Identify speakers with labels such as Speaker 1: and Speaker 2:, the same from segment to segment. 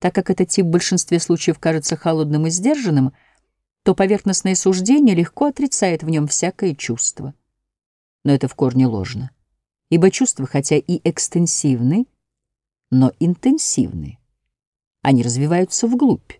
Speaker 1: Так как этот тип в большинстве случаев кажется холодным и сдержанным, то поверхностное суждение легко отрицает в нем всякое чувство. Но это в корне ложно, ибо чувства, хотя и экстенсивны, но интенсивны. Они развиваются вглубь.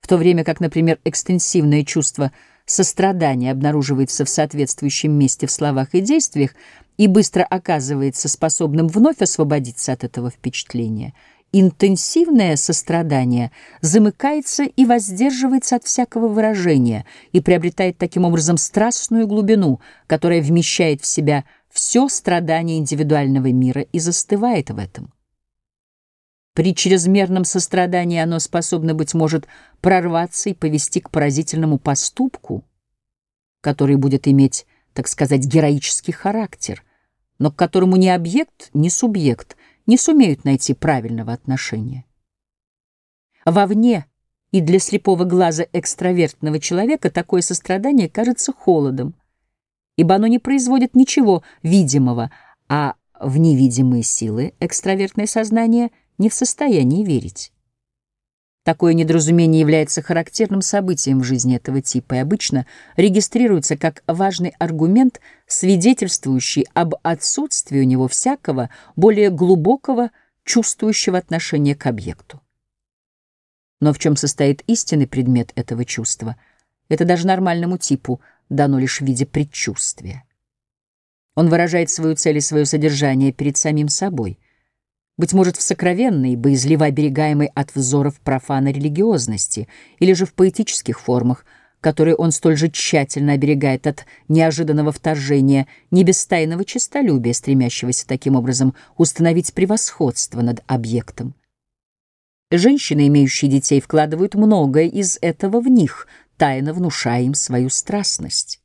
Speaker 1: В то время как, например, экстенсивное чувство сострадания обнаруживается в соответствующем месте в словах и действиях и быстро оказывается способным вновь освободиться от этого впечатления — интенсивное сострадание замыкается и воздерживается от всякого выражения и приобретает таким образом страстную глубину, которая вмещает в себя все страдание индивидуального мира и застывает в этом. При чрезмерном сострадании оно способно, быть может, прорваться и повести к поразительному поступку, который будет иметь, так сказать, героический характер, но к которому ни объект, ни субъект не сумеют найти правильного отношения. Вовне и для слепого глаза экстравертного человека такое сострадание кажется холодом, ибо оно не производит ничего видимого, а в невидимые силы экстравертное сознание не в состоянии верить. Такое недоразумение является характерным событием в жизни этого типа и обычно регистрируется как важный аргумент, свидетельствующий об отсутствии у него всякого более глубокого чувствующего отношения к объекту. Но в чем состоит истинный предмет этого чувства, это даже нормальному типу дано лишь в виде предчувствия. Он выражает свою цель и свое содержание перед самим собой — быть может, в сокровенной, боязливо оберегаемой от взоров профана религиозности, или же в поэтических формах, которые он столь же тщательно оберегает от неожиданного вторжения, не без честолюбия, стремящегося таким образом установить превосходство над объектом. Женщины, имеющие детей, вкладывают многое из этого в них, тайно внушая им свою страстность.